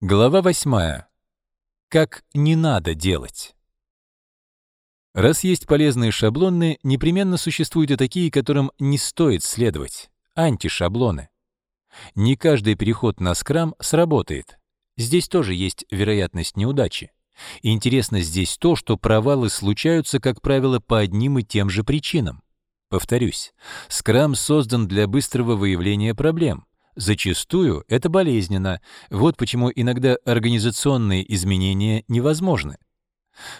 Глава 8. Как не надо делать. Раз есть полезные шаблоны, непременно существуют и такие, которым не стоит следовать — антишаблоны. Не каждый переход на скрам сработает. Здесь тоже есть вероятность неудачи. Интересно здесь то, что провалы случаются, как правило, по одним и тем же причинам. Повторюсь, скрам создан для быстрого выявления проблем, Зачастую это болезненно, вот почему иногда организационные изменения невозможны.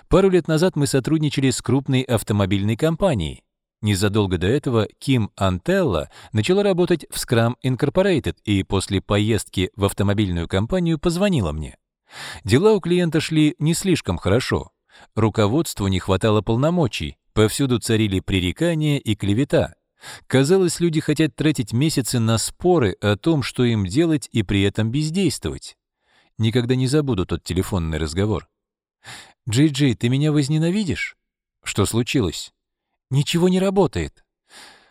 Пару лет назад мы сотрудничали с крупной автомобильной компанией. Незадолго до этого Ким Антелла начала работать в Scrum Incorporated и после поездки в автомобильную компанию позвонила мне. Дела у клиента шли не слишком хорошо. Руководству не хватало полномочий, повсюду царили пререкания и клевета. Казалось, люди хотят тратить месяцы на споры о том, что им делать, и при этом бездействовать. Никогда не забуду тот телефонный разговор. «Джей-Джей, ты меня возненавидишь?» «Что случилось?» «Ничего не работает».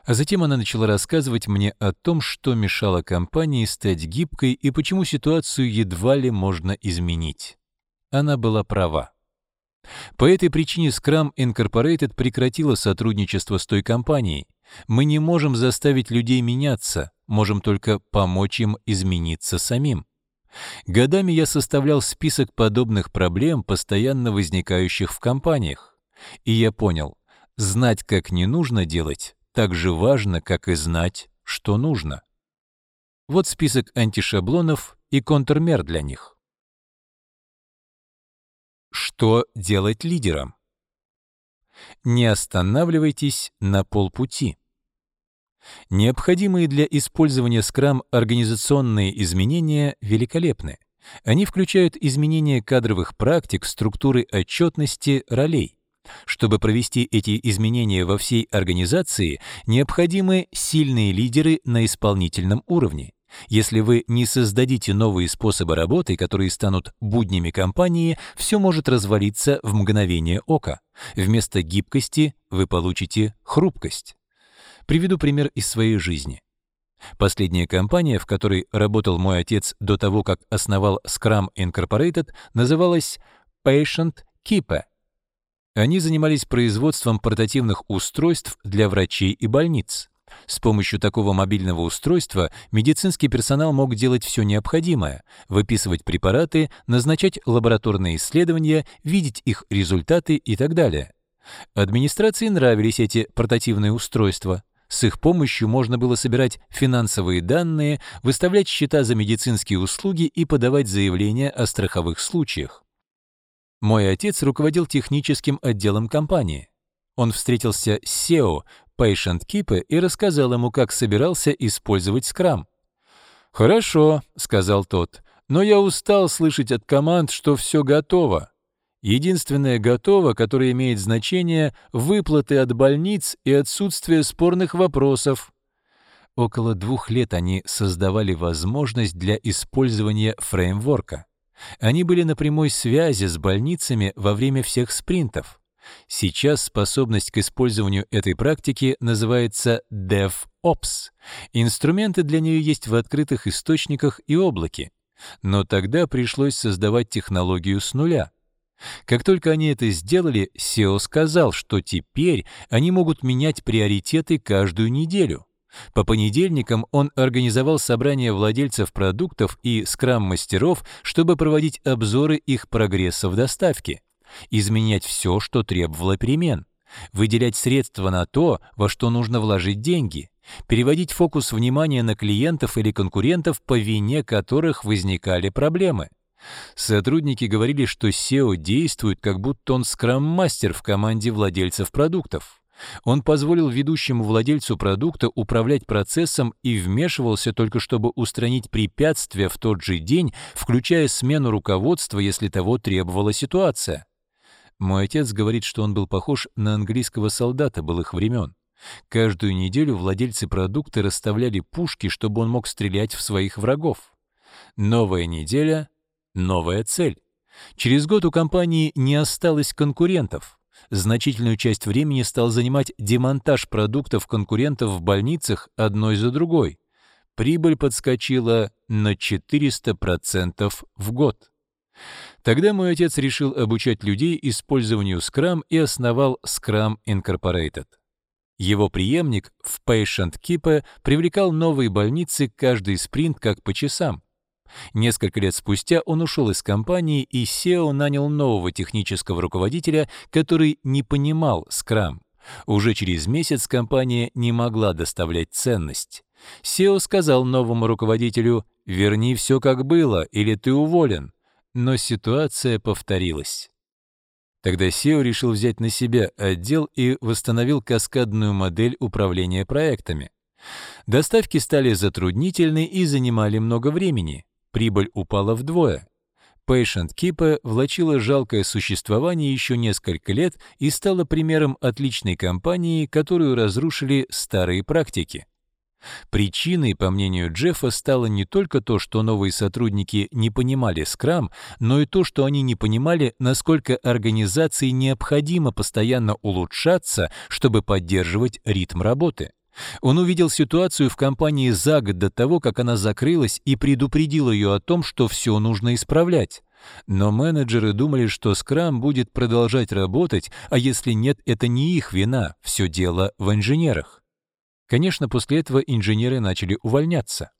А затем она начала рассказывать мне о том, что мешало компании стать гибкой и почему ситуацию едва ли можно изменить. Она была права. По этой причине Scrum Incorporated прекратила сотрудничество с той компанией, мы не можем заставить людей меняться, можем только помочь им измениться самим. Годами я составлял список подобных проблем, постоянно возникающих в компаниях. И я понял, знать, как не нужно делать, так же важно, как и знать, что нужно. Вот список антишаблонов и контрмер для них. Что делать лидерам? Не останавливайтесь на полпути. Необходимые для использования скрам организационные изменения великолепны. Они включают изменения кадровых практик, структуры отчетности, ролей. Чтобы провести эти изменения во всей организации, необходимы сильные лидеры на исполнительном уровне. Если вы не создадите новые способы работы, которые станут буднями компании, все может развалиться в мгновение ока. Вместо гибкости вы получите хрупкость. Приведу пример из своей жизни. Последняя компания, в которой работал мой отец до того, как основал Scrum Incorporated, называлась Patient Keeper. Они занимались производством портативных устройств для врачей и больниц. С помощью такого мобильного устройства медицинский персонал мог делать все необходимое – выписывать препараты, назначать лабораторные исследования, видеть их результаты и так далее. Администрации нравились эти портативные устройства. С их помощью можно было собирать финансовые данные, выставлять счета за медицинские услуги и подавать заявления о страховых случаях. Мой отец руководил техническим отделом компании. Он встретился с SEO, Patient Keep и рассказал ему, как собирался использовать скрам. «Хорошо», — сказал тот, — «но я устал слышать от команд, что все готово». Единственное «готово», которое имеет значение — выплаты от больниц и отсутствие спорных вопросов. Около двух лет они создавали возможность для использования фреймворка. Они были на прямой связи с больницами во время всех спринтов. Сейчас способность к использованию этой практики называется DevOps. Инструменты для нее есть в открытых источниках и облаке. Но тогда пришлось создавать технологию с нуля — как только они это сделали, SEO сказал, что теперь они могут менять приоритеты каждую неделю. По понедельникам он организовал собрание владельцев продуктов и скрам-мастеров, чтобы проводить обзоры их прогресса в доставке изменять все, что требовало перемен, выделять средства на то, во что нужно вложить деньги, переводить фокус внимания на клиентов или конкурентов, по вине которых возникали проблемы. Сотрудники говорили, что SEO действует, как будто он скрам-мастер в команде владельцев продуктов. Он позволил ведущему владельцу продукта управлять процессом и вмешивался только чтобы устранить препятствия в тот же день, включая смену руководства, если того требовала ситуация. Мой отец говорит, что он был похож на английского солдата былых времен. Каждую неделю владельцы продукта расставляли пушки, чтобы он мог стрелять в своих врагов. Новая неделя — новая цель. Через год у компании не осталось конкурентов. Значительную часть времени стал занимать демонтаж продуктов конкурентов в больницах одной за другой. Прибыль подскочила на 400% в год. Тогда мой отец решил обучать людей использованию Scrum и основал Scrum Incorporated. Его преемник в Patient Keeper привлекал новые больницы каждый спринт как по часам. Несколько лет спустя он ушел из компании, и SEO нанял нового технического руководителя, который не понимал Scrum. Уже через месяц компания не могла доставлять ценность. SEO сказал новому руководителю «Верни все как было, или ты уволен» но ситуация повторилась. Тогда SEO решил взять на себя отдел и восстановил каскадную модель управления проектами. Доставки стали затруднительны и занимали много времени. Прибыль упала вдвое. Patient Keeper влачила жалкое существование еще несколько лет и стала примером отличной компании, которую разрушили старые практики. Причиной, по мнению Джеффа, стало не только то, что новые сотрудники не понимали скрам, но и то, что они не понимали, насколько организации необходимо постоянно улучшаться, чтобы поддерживать ритм работы. Он увидел ситуацию в компании за год до того, как она закрылась, и предупредил ее о том, что все нужно исправлять. Но менеджеры думали, что скрам будет продолжать работать, а если нет, это не их вина, все дело в инженерах. Конечно, после этого инженеры начали увольняться.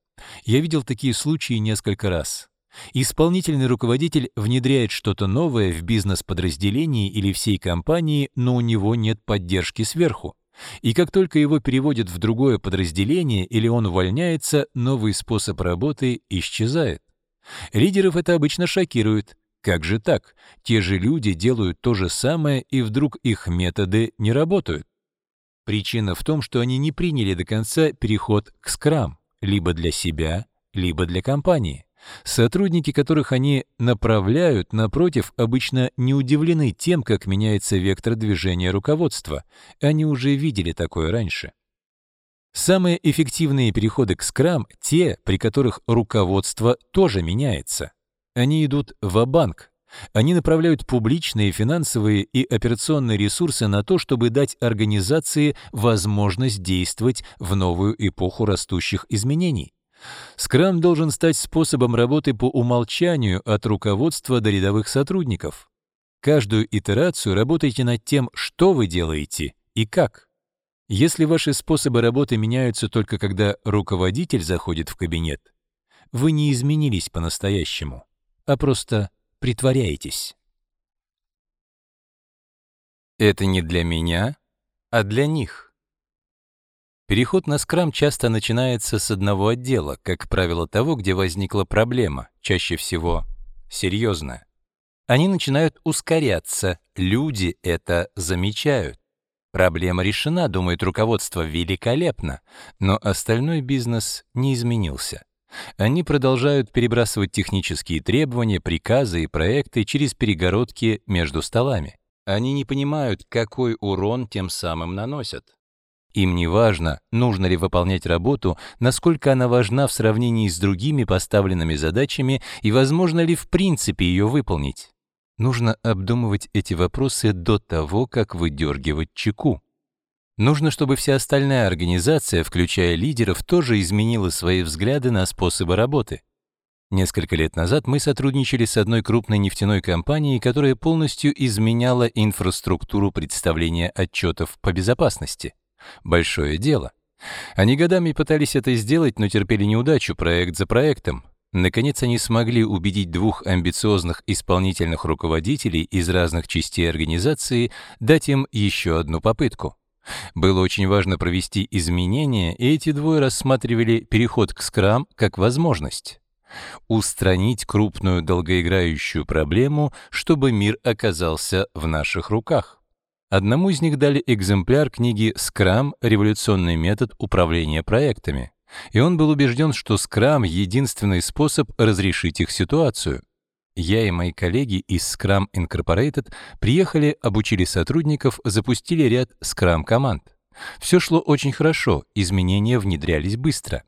Я видел такие случаи несколько раз. Исполнительный руководитель внедряет что-то новое в бизнес-подразделении или всей компании, но у него нет поддержки сверху. И как только его переводят в другое подразделение или он увольняется, новый способ работы исчезает. Лидеров это обычно шокирует. Как же так? Те же люди делают то же самое, и вдруг их методы не работают. Причина в том, что они не приняли до конца переход к скрам, либо для себя, либо для компании. Сотрудники, которых они направляют, напротив, обычно не удивлены тем, как меняется вектор движения руководства. Они уже видели такое раньше. Самые эффективные переходы к скрам — те, при которых руководство тоже меняется. Они идут в банк они направляют публичные, финансовые и операционные ресурсы на то, чтобы дать организации возможность действовать в новую эпоху растущих изменений. Скрам должен стать способом работы по умолчанию от руководства до рядовых сотрудников. Каждую итерацию работайте над тем, что вы делаете и как. Если ваши способы работы меняются только когда руководитель заходит в кабинет, вы не изменились по-настоящему, а просто притворяетесь. Это не для меня, а для них. Переход на скрам часто начинается с одного отдела, как правило, того, где возникла проблема, чаще всего серьезно. Они начинают ускоряться, люди это замечают. Проблема решена, думает руководство, великолепно, но остальной бизнес не изменился. Они продолжают перебрасывать технические требования, приказы и проекты через перегородки между столами. Они не понимают, какой урон тем самым наносят. Им не важно, нужно ли выполнять работу, насколько она важна в сравнении с другими поставленными задачами и возможно ли в принципе ее выполнить. Нужно обдумывать эти вопросы до того, как выдергивать чеку. Нужно, чтобы вся остальная организация, включая лидеров, тоже изменила свои взгляды на способы работы. Несколько лет назад мы сотрудничали с одной крупной нефтяной компанией, которая полностью изменяла инфраструктуру представления отчетов по безопасности. Большое дело. Они годами пытались это сделать, но терпели неудачу проект за проектом. Наконец они смогли убедить двух амбициозных исполнительных руководителей из разных частей организации дать им еще одну попытку. Было очень важно провести изменения, и эти двое рассматривали переход к скрам как возможность. Устранить крупную долгоиграющую проблему, чтобы мир оказался в наших руках. Одному из них дали экземпляр книги «Скрам. Революционный метод управления проектами». И он был убежден, что скрам — единственный способ разрешить их ситуацию. Я и мои коллеги из Scrum Incorporated приехали, обучили сотрудников, запустили ряд Scrum-команд. Все шло очень хорошо, изменения внедрялись быстро.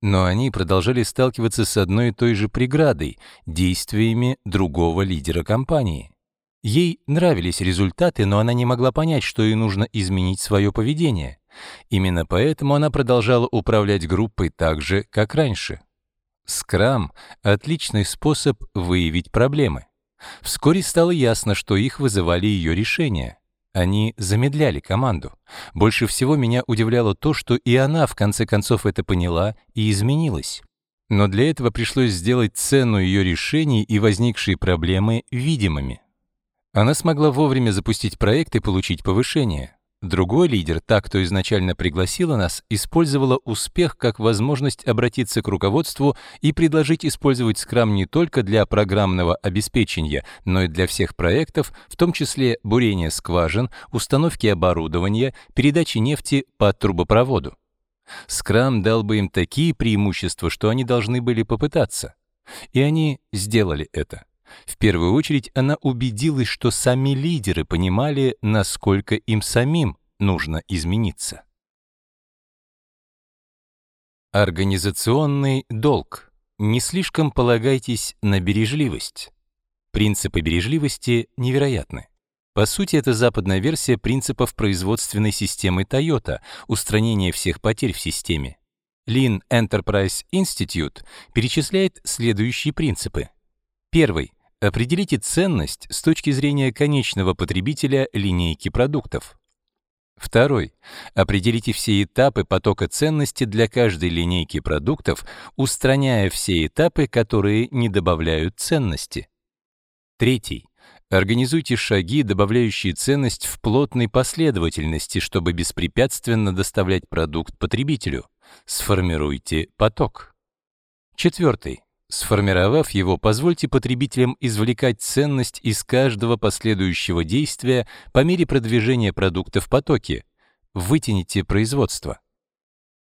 Но они продолжали сталкиваться с одной и той же преградой — действиями другого лидера компании. Ей нравились результаты, но она не могла понять, что ей нужно изменить свое поведение. Именно поэтому она продолжала управлять группой так же, как раньше — Скрам — отличный способ выявить проблемы. Вскоре стало ясно, что их вызывали ее решения. Они замедляли команду. Больше всего меня удивляло то, что и она в конце концов это поняла и изменилась. Но для этого пришлось сделать цену ее решений и возникшие проблемы видимыми. Она смогла вовремя запустить проект и получить повышение. Другой лидер, та, кто изначально пригласила нас, использовала успех как возможность обратиться к руководству и предложить использовать скрам не только для программного обеспечения, но и для всех проектов, в том числе бурения скважин, установки оборудования, передачи нефти по трубопроводу. Скрам дал бы им такие преимущества, что они должны были попытаться. И они сделали это. В первую очередь она убедилась, что сами лидеры понимали, насколько им самим нужно измениться. Организационный долг. Не слишком полагайтесь на бережливость. Принципы бережливости невероятны. По сути, это западная версия принципов производственной системы Toyota, устранение всех потерь в системе. Lean Enterprise Institute перечисляет следующие принципы. Первый Определите ценность с точки зрения конечного потребителя линейки продуктов. Второй. Определите все этапы потока ценности для каждой линейки продуктов, устраняя все этапы, которые не добавляют ценности. Третий. Организуйте шаги, добавляющие ценность в плотной последовательности, чтобы беспрепятственно доставлять продукт потребителю. Сформируйте поток. Четвертый. Сформировав его, позвольте потребителям извлекать ценность из каждого последующего действия по мере продвижения продукта в потоке. Вытяните производство.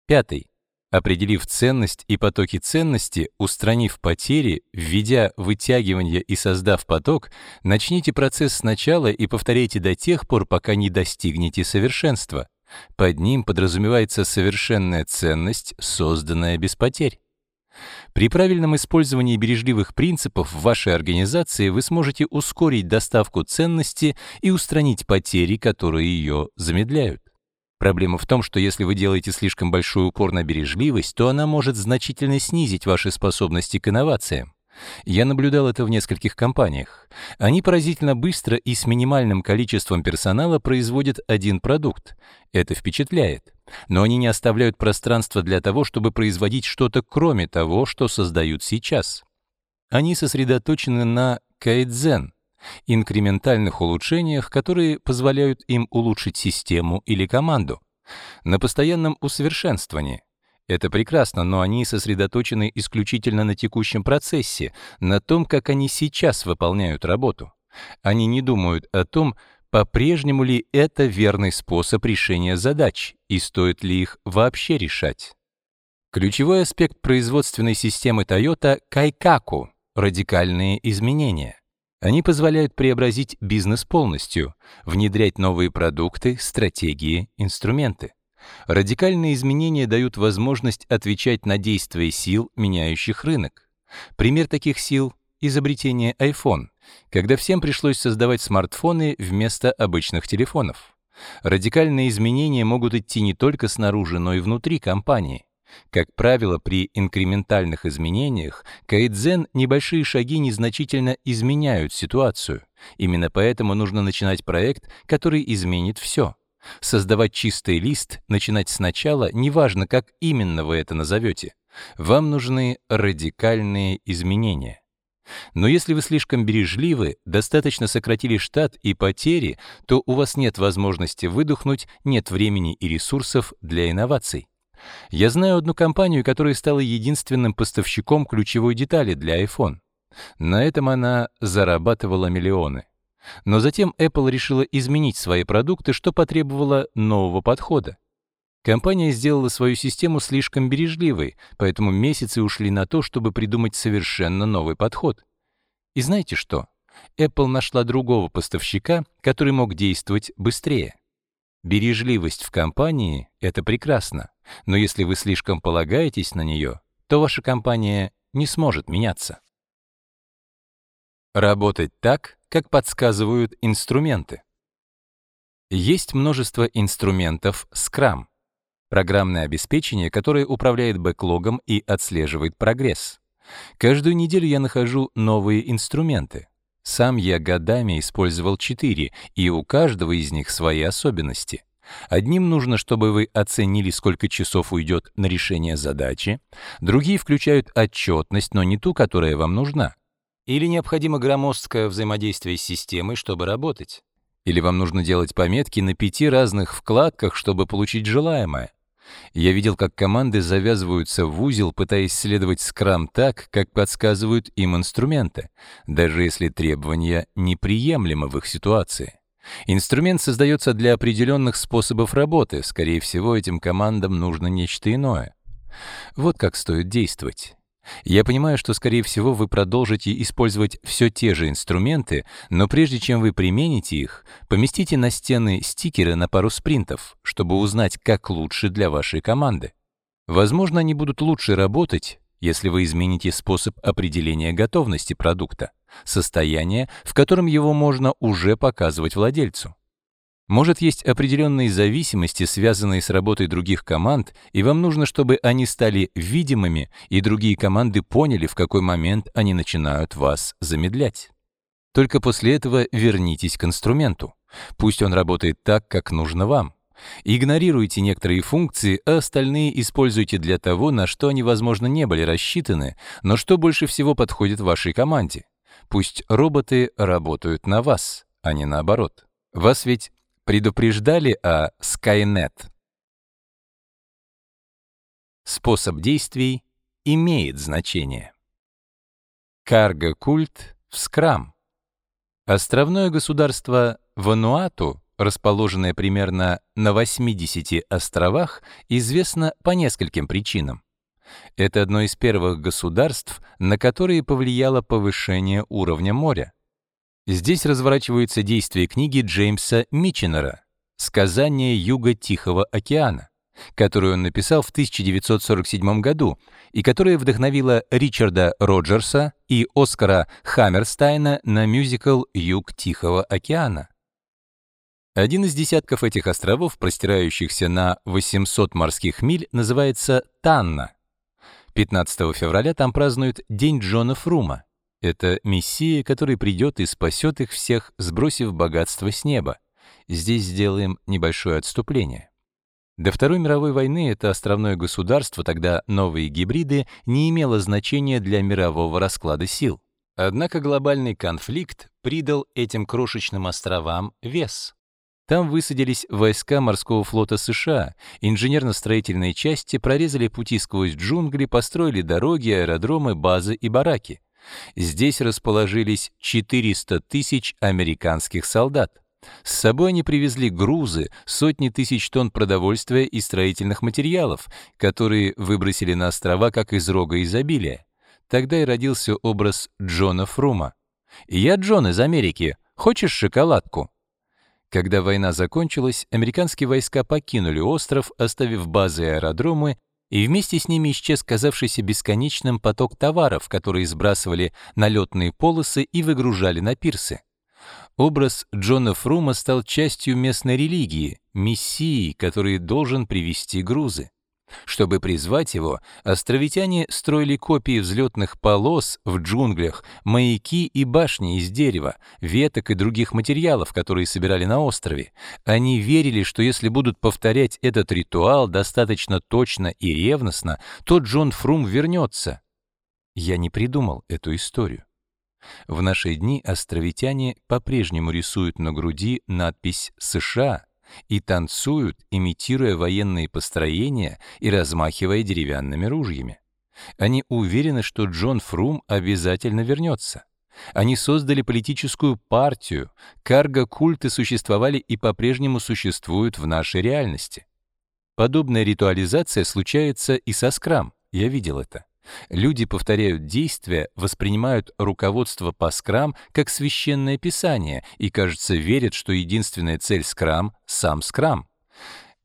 Пятый. Определив ценность и потоки ценности, устранив потери, введя вытягивание и создав поток, начните процесс сначала и повторяйте до тех пор, пока не достигнете совершенства. Под ним подразумевается совершенная ценность, созданная без потерь. При правильном использовании бережливых принципов в вашей организации вы сможете ускорить доставку ценности и устранить потери, которые ее замедляют. Проблема в том, что если вы делаете слишком большой упор на бережливость, то она может значительно снизить ваши способности к инновациям. Я наблюдал это в нескольких компаниях. Они поразительно быстро и с минимальным количеством персонала производят один продукт. Это впечатляет но они не оставляют пространства для того, чтобы производить что-то кроме того, что создают сейчас. Они сосредоточены на кайдзен, инкрементальных улучшениях, которые позволяют им улучшить систему или команду, на постоянном усовершенствовании. Это прекрасно, но они сосредоточены исключительно на текущем процессе, на том, как они сейчас выполняют работу. Они не думают о том, по-прежнему ли это верный способ решения задач и стоит ли их вообще решать? Ключевой аспект производственной системы Toyota — кайкаку — радикальные изменения. Они позволяют преобразить бизнес полностью, внедрять новые продукты, стратегии, инструменты. Радикальные изменения дают возможность отвечать на действия сил, меняющих рынок. Пример таких сил изобретение iPhone, когда всем пришлось создавать смартфоны вместо обычных телефонов. Радикальные изменения могут идти не только снаружи, но и внутри компании. Как правило, при инкрементальных изменениях кайдзен небольшие шаги незначительно изменяют ситуацию. Именно поэтому нужно начинать проект, который изменит все. Создавать чистый лист, начинать сначала, неважно, как именно вы это назовете. Вам нужны радикальные изменения. Но если вы слишком бережливы, достаточно сократили штат и потери, то у вас нет возможности выдохнуть, нет времени и ресурсов для инноваций. Я знаю одну компанию, которая стала единственным поставщиком ключевой детали для iPhone. На этом она зарабатывала миллионы. Но затем Apple решила изменить свои продукты, что потребовало нового подхода. Компания сделала свою систему слишком бережливой, поэтому месяцы ушли на то, чтобы придумать совершенно новый подход. И знаете что? Apple нашла другого поставщика, который мог действовать быстрее. Бережливость в компании — это прекрасно, но если вы слишком полагаетесь на нее, то ваша компания не сможет меняться. Работать так, как подсказывают инструменты. Есть множество инструментов Scrum программное обеспечение, которое управляет бэклогом и отслеживает прогресс. Каждую неделю я нахожу новые инструменты. Сам я годами использовал четыре, и у каждого из них свои особенности. Одним нужно, чтобы вы оценили, сколько часов уйдет на решение задачи, другие включают отчетность, но не ту, которая вам нужна. Или необходимо громоздкое взаимодействие с системой, чтобы работать. Или вам нужно делать пометки на пяти разных вкладках, чтобы получить желаемое. Я видел, как команды завязываются в узел, пытаясь следовать скрам так, как подсказывают им инструменты, даже если требования неприемлемы в их ситуации. Инструмент создается для определенных способов работы, скорее всего, этим командам нужно нечто иное. Вот как стоит действовать. Я понимаю, что, скорее всего, вы продолжите использовать все те же инструменты, но прежде чем вы примените их, поместите на стены стикеры на пару спринтов, чтобы узнать, как лучше для вашей команды. Возможно, они будут лучше работать, если вы измените способ определения готовности продукта, состояние, в котором его можно уже показывать владельцу. Может, есть определенные зависимости, связанные с работой других команд, и вам нужно, чтобы они стали видимыми, и другие команды поняли, в какой момент они начинают вас замедлять. Только после этого вернитесь к инструменту. Пусть он работает так, как нужно вам. Игнорируйте некоторые функции, а остальные используйте для того, на что они, возможно, не были рассчитаны, но что больше всего подходит вашей команде. Пусть роботы работают на вас, а не наоборот. Вас ведь предупреждали о Skynet. Способ действий имеет значение. Карго-культ в Скрам. Островное государство Вануату, расположенное примерно на 80 островах, известно по нескольким причинам. Это одно из первых государств, на которые повлияло повышение уровня моря. Здесь разворачиваются действия книги Джеймса Мичинера «Сказание Юга Тихого океана», которую он написал в 1947 году и которая вдохновила Ричарда Роджерса и Оскара Хаммерстайна на мюзикл «Юг Тихого океана». Один из десятков этих островов, простирающихся на 800 морских миль, называется Танна. 15 февраля там празднуют День Джона Фрума, это Мессия, который придет и спасет их всех, сбросив богатство с неба. Здесь сделаем небольшое отступление. До Второй мировой войны это островное государство, тогда новые гибриды, не имело значения для мирового расклада сил. Однако глобальный конфликт придал этим крошечным островам вес. Там высадились войска морского флота США, инженерно-строительные части прорезали пути сквозь джунгли, построили дороги, аэродромы, базы и бараки. Здесь расположились 400 тысяч американских солдат. С собой они привезли грузы, сотни тысяч тонн продовольствия и строительных материалов, которые выбросили на острова как из рога изобилия. Тогда и родился образ Джона Фрума. «Я Джон из Америки. Хочешь шоколадку?» Когда война закончилась, американские войска покинули остров, оставив базы и аэродромы и вместе с ними исчез казавшийся бесконечным поток товаров, которые сбрасывали на лётные полосы и выгружали на пирсы. Образ Джона Фрума стал частью местной религии, мессии, который должен привести грузы. Чтобы призвать его, островитяне строили копии взлетных полос в джунглях, маяки и башни из дерева, веток и других материалов, которые собирали на острове. Они верили, что если будут повторять этот ритуал достаточно точно и ревностно, то Джон Фрум вернется. Я не придумал эту историю. В наши дни островитяне по-прежнему рисуют на груди надпись «США» и танцуют, имитируя военные построения и размахивая деревянными ружьями. Они уверены, что Джон Фрум обязательно вернется. Они создали политическую партию, карго-культы существовали и по-прежнему существуют в нашей реальности. Подобная ритуализация случается и со скрам, я видел это. Люди повторяют действия, воспринимают руководство по скрам как священное писание и, кажется, верят, что единственная цель скрам — сам скрам.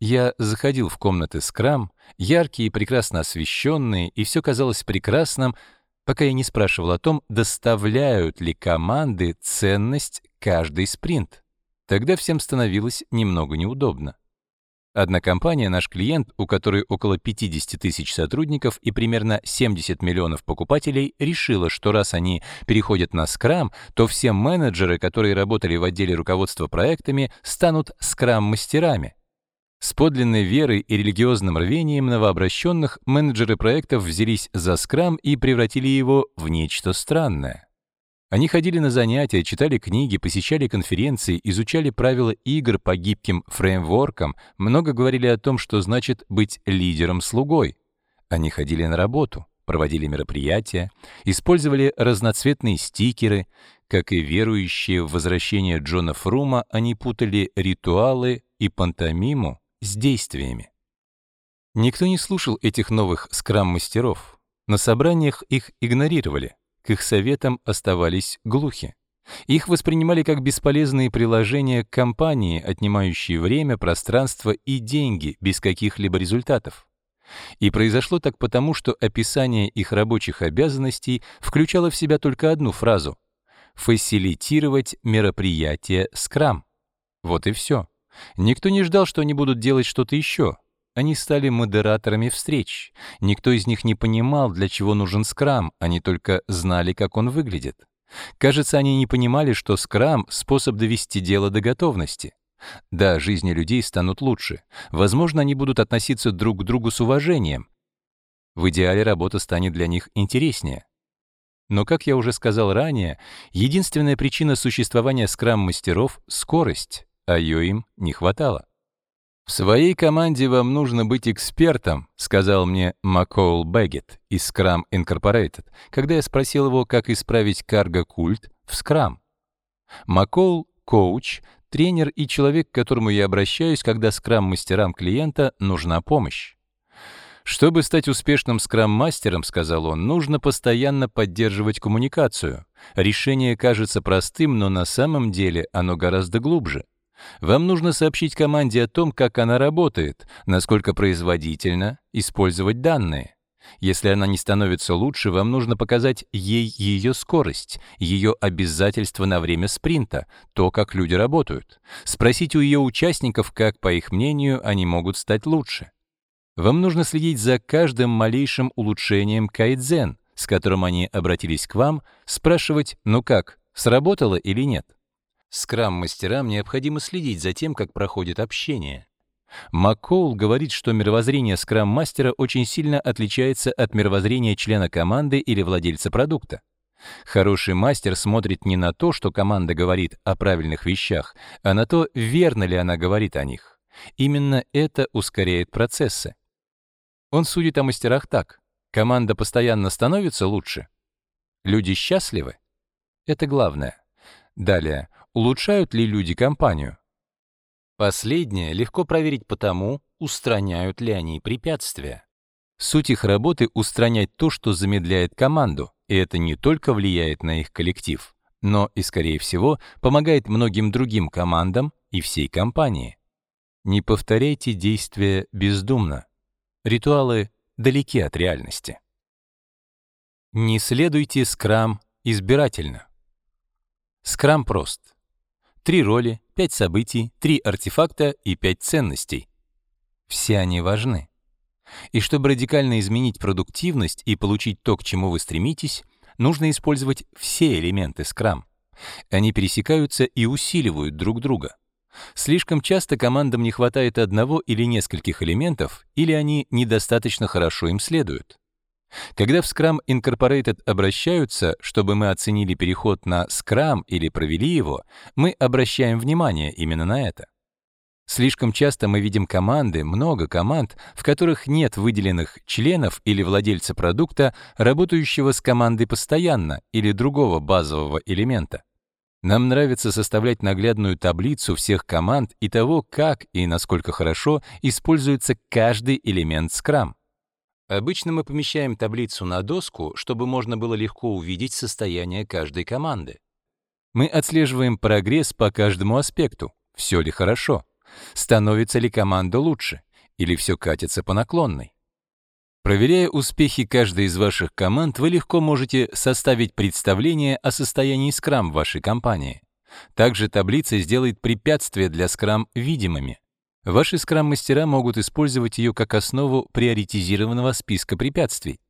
Я заходил в комнаты скрам, яркие, и прекрасно освещенные, и все казалось прекрасным, пока я не спрашивал о том, доставляют ли команды ценность каждый спринт. Тогда всем становилось немного неудобно. Одна компания, наш клиент, у которой около 50 тысяч сотрудников и примерно 70 миллионов покупателей, решила, что раз они переходят на скрам, то все менеджеры, которые работали в отделе руководства проектами, станут скрам-мастерами. С подлинной верой и религиозным рвением новообращенных менеджеры проектов взялись за скрам и превратили его в нечто странное. Они ходили на занятия, читали книги, посещали конференции, изучали правила игр по гибким фреймворкам, много говорили о том, что значит быть лидером-слугой. Они ходили на работу, проводили мероприятия, использовали разноцветные стикеры. Как и верующие в возвращение Джона Фрума, они путали ритуалы и пантомиму с действиями. Никто не слушал этих новых скрам-мастеров. На собраниях их игнорировали к их советам оставались глухи. Их воспринимали как бесполезные приложения к компании, отнимающие время, пространство и деньги без каких-либо результатов. И произошло так потому, что описание их рабочих обязанностей включало в себя только одну фразу — «фасилитировать мероприятие скрам». Вот и все. Никто не ждал, что они будут делать что-то еще, они стали модераторами встреч. Никто из них не понимал, для чего нужен скрам, они только знали, как он выглядит. Кажется, они не понимали, что скрам — способ довести дело до готовности. Да, жизни людей станут лучше. Возможно, они будут относиться друг к другу с уважением. В идеале работа станет для них интереснее. Но, как я уже сказал ранее, единственная причина существования скрам-мастеров — скорость, а ее им не хватало. «В своей команде вам нужно быть экспертом», — сказал мне Макоул Бэггет из Scrum Incorporated, когда я спросил его, как исправить карго-культ в Scrum. Макоул — коуч, тренер и человек, к которому я обращаюсь, когда скрам-мастерам клиента нужна помощь. «Чтобы стать успешным скрам-мастером», — сказал он, — «нужно постоянно поддерживать коммуникацию. Решение кажется простым, но на самом деле оно гораздо глубже. Вам нужно сообщить команде о том, как она работает, насколько производительно использовать данные. Если она не становится лучше, вам нужно показать ей ее скорость, ее обязательства на время спринта, то, как люди работают. Спросить у ее участников, как, по их мнению, они могут стать лучше. Вам нужно следить за каждым малейшим улучшением кайдзен, с которым они обратились к вам, спрашивать «ну как, сработало или нет?». Скрам-мастерам необходимо следить за тем, как проходит общение. Маккоул говорит, что мировоззрение скрам-мастера очень сильно отличается от мировоззрения члена команды или владельца продукта. Хороший мастер смотрит не на то, что команда говорит о правильных вещах, а на то, верно ли она говорит о них. Именно это ускоряет процессы. Он судит о мастерах так. Команда постоянно становится лучше. Люди счастливы. Это главное. Далее, Улучшают ли люди компанию? Последнее легко проверить по тому, устраняют ли они препятствия. Суть их работы — устранять то, что замедляет команду, и это не только влияет на их коллектив, но и, скорее всего, помогает многим другим командам и всей компании. Не повторяйте действия бездумно. Ритуалы далеки от реальности. Не следуйте скрам избирательно. Скрам прост. Три роли, пять событий, три артефакта и пять ценностей. Все они важны. И чтобы радикально изменить продуктивность и получить то, к чему вы стремитесь, нужно использовать все элементы Scrum. Они пересекаются и усиливают друг друга. Слишком часто командам не хватает одного или нескольких элементов, или они недостаточно хорошо им следуют. Когда в Scrum Incorporated обращаются, чтобы мы оценили переход на Scrum или провели его, мы обращаем внимание именно на это. Слишком часто мы видим команды, много команд, в которых нет выделенных членов или владельца продукта, работающего с командой постоянно или другого базового элемента. Нам нравится составлять наглядную таблицу всех команд и того, как и насколько хорошо используется каждый элемент Scrum. Обычно мы помещаем таблицу на доску, чтобы можно было легко увидеть состояние каждой команды. Мы отслеживаем прогресс по каждому аспекту. Все ли хорошо? Становится ли команда лучше? Или все катится по наклонной? Проверяя успехи каждой из ваших команд, вы легко можете составить представление о состоянии скрам вашей компании. Также таблица сделает препятствия для скрам видимыми. Ваши скрам-мастера могут использовать ее как основу приоритизированного списка препятствий.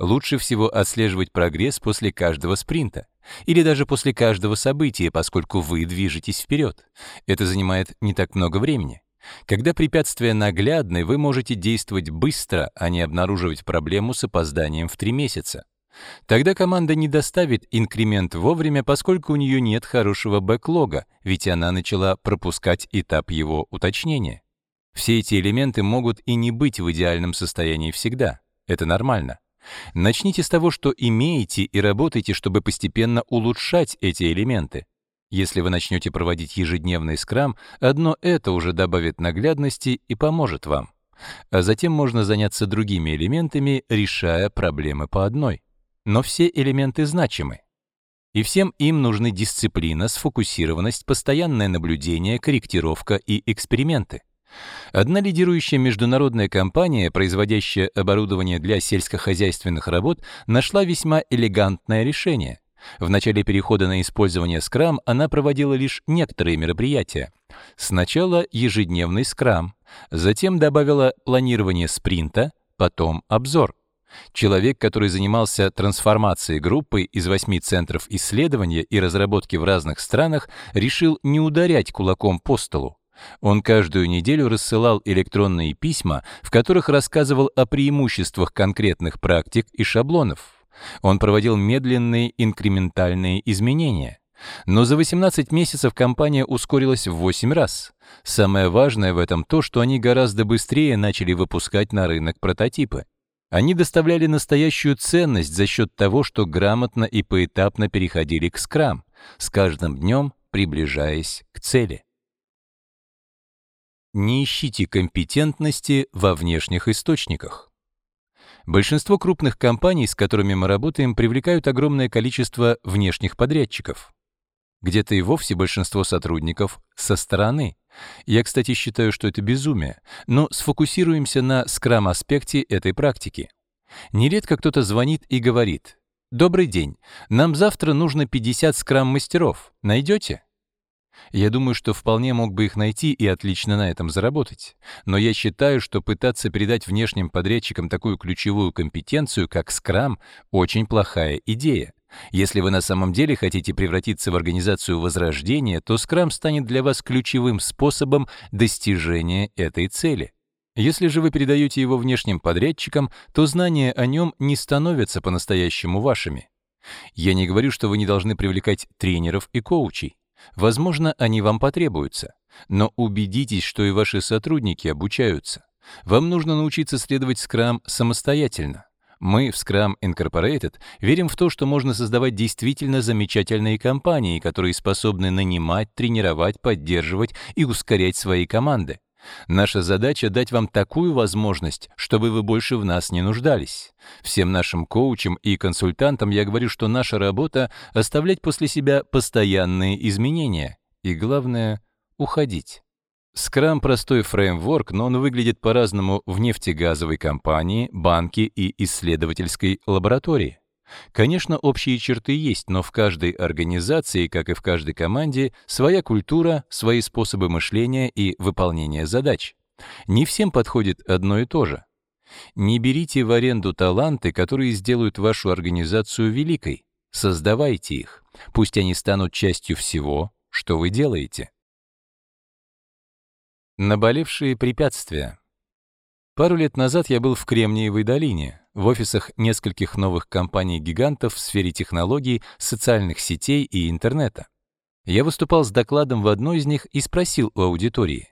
Лучше всего отслеживать прогресс после каждого спринта или даже после каждого события, поскольку вы движетесь вперед. Это занимает не так много времени. Когда препятствия наглядны, вы можете действовать быстро, а не обнаруживать проблему с опозданием в три месяца. Тогда команда не доставит инкремент вовремя, поскольку у нее нет хорошего бэклога, ведь она начала пропускать этап его уточнения. Все эти элементы могут и не быть в идеальном состоянии всегда. Это нормально. Начните с того, что имеете и работайте, чтобы постепенно улучшать эти элементы. Если вы начнете проводить ежедневный скрам, одно это уже добавит наглядности и поможет вам. А затем можно заняться другими элементами, решая проблемы по одной но все элементы значимы. И всем им нужны дисциплина, сфокусированность, постоянное наблюдение, корректировка и эксперименты. Одна лидирующая международная компания, производящая оборудование для сельскохозяйственных работ, нашла весьма элегантное решение. В начале перехода на использование скрам она проводила лишь некоторые мероприятия. Сначала ежедневный скрам, затем добавила планирование спринта, потом обзор. Человек, который занимался трансформацией группы из восьми центров исследования и разработки в разных странах, решил не ударять кулаком по столу. Он каждую неделю рассылал электронные письма, в которых рассказывал о преимуществах конкретных практик и шаблонов. Он проводил медленные инкрементальные изменения. Но за 18 месяцев компания ускорилась в 8 раз. Самое важное в этом то, что они гораздо быстрее начали выпускать на рынок прототипы. Они доставляли настоящую ценность за счет того, что грамотно и поэтапно переходили к скрам, с каждым днем приближаясь к цели. Не ищите компетентности во внешних источниках. Большинство крупных компаний, с которыми мы работаем, привлекают огромное количество внешних подрядчиков где-то и вовсе большинство сотрудников со стороны. Я, кстати, считаю, что это безумие, но сфокусируемся на скрам-аспекте этой практики. Нередко кто-то звонит и говорит «Добрый день, нам завтра нужно 50 скрам-мастеров, найдете?» Я думаю, что вполне мог бы их найти и отлично на этом заработать. Но я считаю, что пытаться передать внешним подрядчикам такую ключевую компетенцию, как скрам, очень плохая идея. Если вы на самом деле хотите превратиться в организацию возрождения, то Scrum станет для вас ключевым способом достижения этой цели. Если же вы передаете его внешним подрядчикам, то знания о нем не становятся по-настоящему вашими. Я не говорю, что вы не должны привлекать тренеров и коучей. Возможно, они вам потребуются. Но убедитесь, что и ваши сотрудники обучаются. Вам нужно научиться следовать скрам самостоятельно. Мы в Scrum Incorporated верим в то, что можно создавать действительно замечательные компании, которые способны нанимать, тренировать, поддерживать и ускорять свои команды. Наша задача — дать вам такую возможность, чтобы вы больше в нас не нуждались. Всем нашим коучам и консультантам я говорю, что наша работа — оставлять после себя постоянные изменения. И главное — уходить. Scrum — простой фреймворк, но он выглядит по-разному в нефтегазовой компании, банке и исследовательской лаборатории. Конечно, общие черты есть, но в каждой организации, как и в каждой команде, своя культура, свои способы мышления и выполнения задач. Не всем подходит одно и то же. Не берите в аренду таланты, которые сделают вашу организацию великой. Создавайте их. Пусть они станут частью всего, что вы делаете. Наболевшие препятствия. Пару лет назад я был в Кремниевой долине, в офисах нескольких новых компаний-гигантов в сфере технологий, социальных сетей и интернета. Я выступал с докладом в одной из них и спросил у аудитории,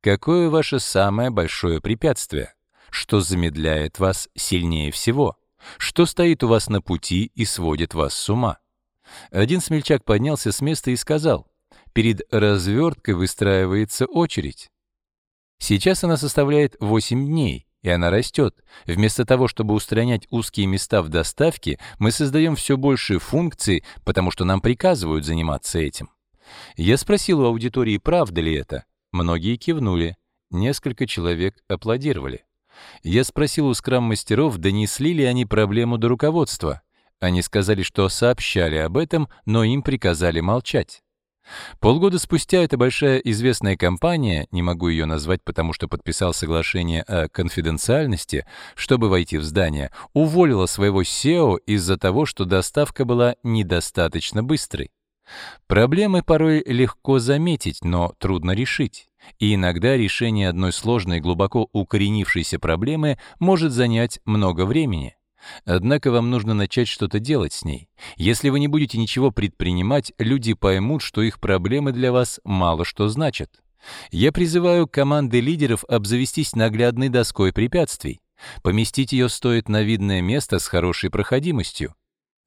«Какое ваше самое большое препятствие? Что замедляет вас сильнее всего? Что стоит у вас на пути и сводит вас с ума?» Один смельчак поднялся с места и сказал, «Перед разверткой выстраивается очередь». Сейчас она составляет 8 дней, и она растет. Вместо того, чтобы устранять узкие места в доставке, мы создаем все больше функций, потому что нам приказывают заниматься этим. Я спросил у аудитории, правда ли это. Многие кивнули. Несколько человек аплодировали. Я спросил у скрам-мастеров, донесли ли они проблему до руководства. Они сказали, что сообщали об этом, но им приказали молчать. Полгода спустя эта большая известная компания, не могу ее назвать, потому что подписал соглашение о конфиденциальности, чтобы войти в здание, уволила своего SEO из-за того, что доставка была недостаточно быстрой. Проблемы порой легко заметить, но трудно решить. И иногда решение одной сложной, глубоко укоренившейся проблемы может занять много времени. Однако вам нужно начать что-то делать с ней. Если вы не будете ничего предпринимать, люди поймут, что их проблемы для вас мало что значат. Я призываю команды лидеров обзавестись наглядной доской препятствий. Поместить ее стоит на видное место с хорошей проходимостью.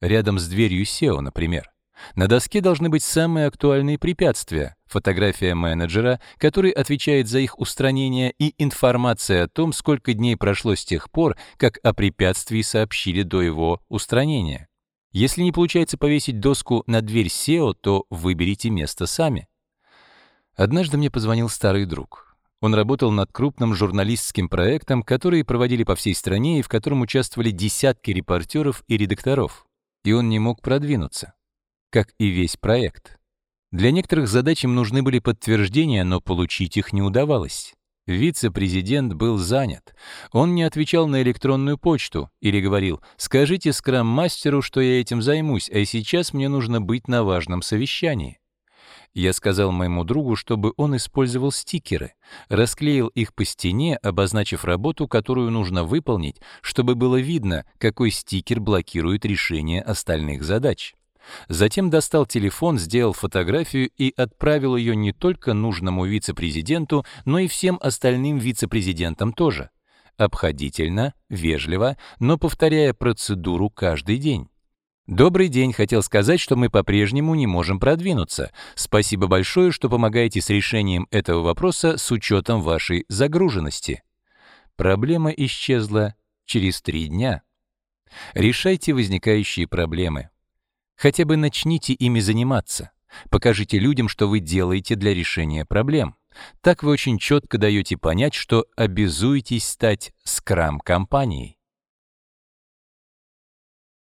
Рядом с дверью SEO, например. На доске должны быть самые актуальные препятствия, фотография менеджера, который отвечает за их устранение, и информация о том, сколько дней прошло с тех пор, как о препятствии сообщили до его устранения. Если не получается повесить доску на дверь SEO, то выберите место сами. Однажды мне позвонил старый друг. Он работал над крупным журналистским проектом, который проводили по всей стране и в котором участвовали десятки репортеров и редакторов. И он не мог продвинуться, как и весь проект. Для некоторых задач им нужны были подтверждения, но получить их не удавалось. Вице-президент был занят. Он не отвечал на электронную почту или говорил «Скажите скрам-мастеру, что я этим займусь, а сейчас мне нужно быть на важном совещании». Я сказал моему другу, чтобы он использовал стикеры, расклеил их по стене, обозначив работу, которую нужно выполнить, чтобы было видно, какой стикер блокирует решение остальных задач. Затем достал телефон, сделал фотографию и отправил ее не только нужному вице-президенту, но и всем остальным вице-президентам тоже. Обходительно, вежливо, но повторяя процедуру каждый день. Добрый день, хотел сказать, что мы по-прежнему не можем продвинуться. Спасибо большое, что помогаете с решением этого вопроса с учетом вашей загруженности. Проблема исчезла через три дня. Решайте возникающие проблемы. Хотя бы начните ими заниматься. Покажите людям, что вы делаете для решения проблем. Так вы очень четко даете понять, что обязуетесь стать скрам-компанией.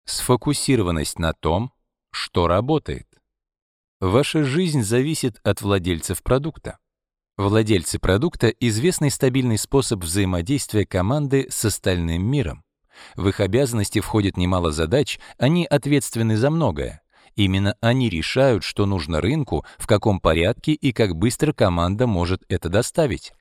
Сфокусированность на том, что работает. Ваша жизнь зависит от владельцев продукта. Владельцы продукта — известный стабильный способ взаимодействия команды с остальным миром. В их обязанности входит немало задач, они ответственны за многое. Именно они решают, что нужно рынку, в каком порядке и как быстро команда может это доставить.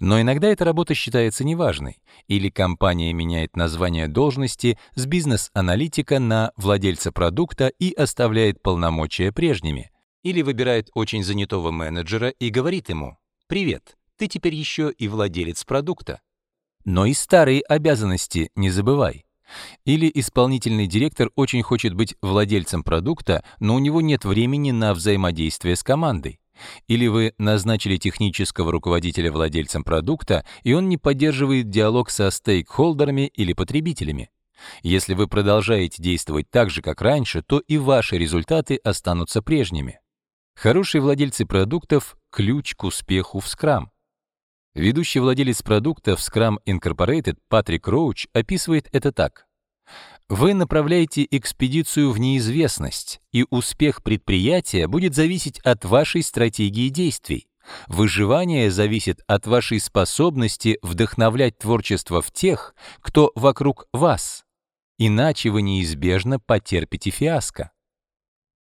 Но иногда эта работа считается неважной, или компания меняет название должности с бизнес-аналитика на владельца продукта и оставляет полномочия прежними, или выбирает очень занятого менеджера и говорит ему «Привет, ты теперь еще и владелец продукта». Но и старые обязанности не забывай. Или исполнительный директор очень хочет быть владельцем продукта, но у него нет времени на взаимодействие с командой. Или вы назначили технического руководителя владельцем продукта, и он не поддерживает диалог со стейкхолдерами или потребителями. Если вы продолжаете действовать так же, как раньше, то и ваши результаты останутся прежними. Хорошие владельцы продуктов – ключ к успеху в скрам. Ведущий владелец продукта в Scrum Incorporated Патрик Роуч описывает это так. Вы направляете экспедицию в неизвестность, и успех предприятия будет зависеть от вашей стратегии действий. Выживание зависит от вашей способности вдохновлять творчество в тех, кто вокруг вас. Иначе вы неизбежно потерпите фиаско.